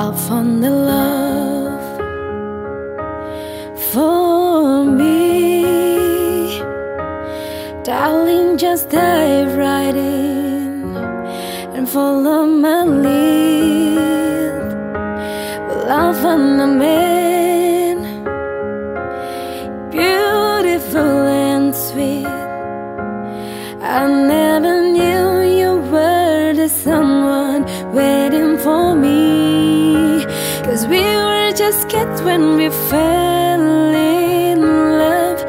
I found the love for me. Darling, just dive right in and follow my lead. Well, I found a man, beautiful and sweet. I never knew you were the someone just kids when we fell in love,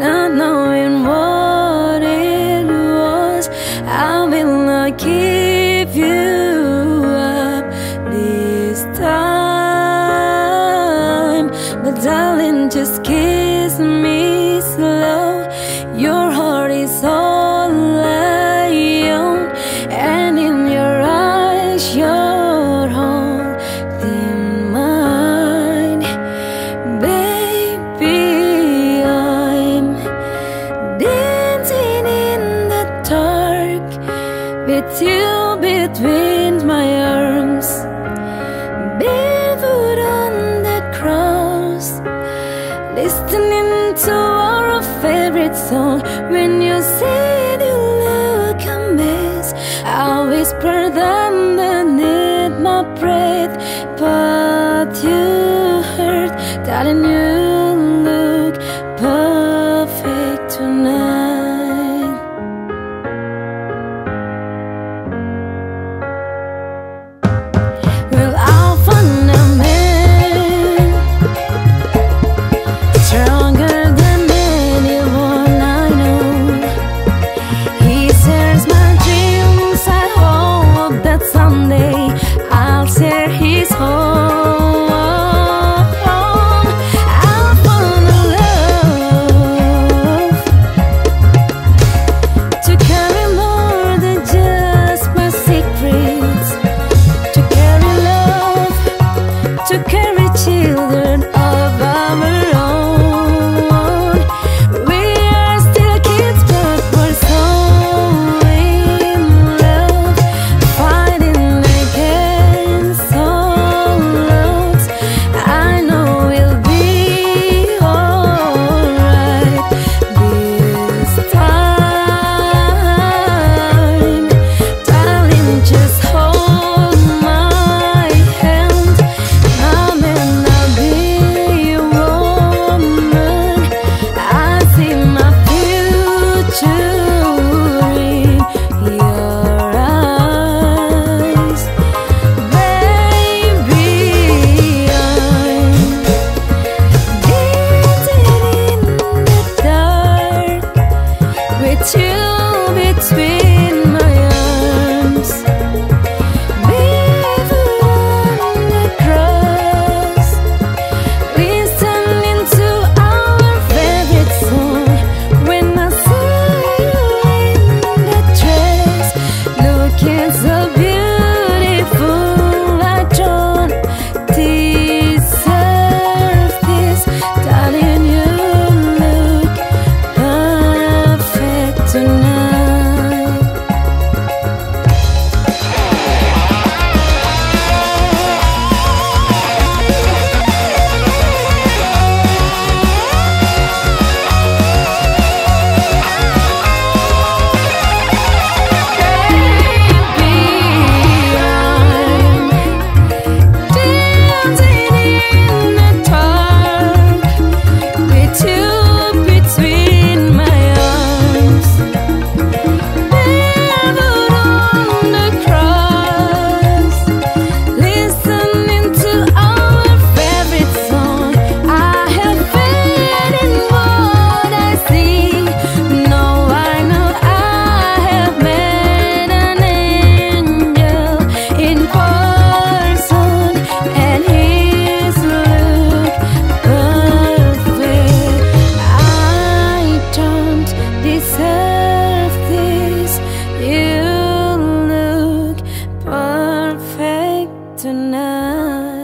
not knowing what it was. I will not give you up this time. But darling, just kiss you between my arms, on the cross, listening to our favorite song. When you said you I whispered underneath my breath, but you heard, darling, you. between nada.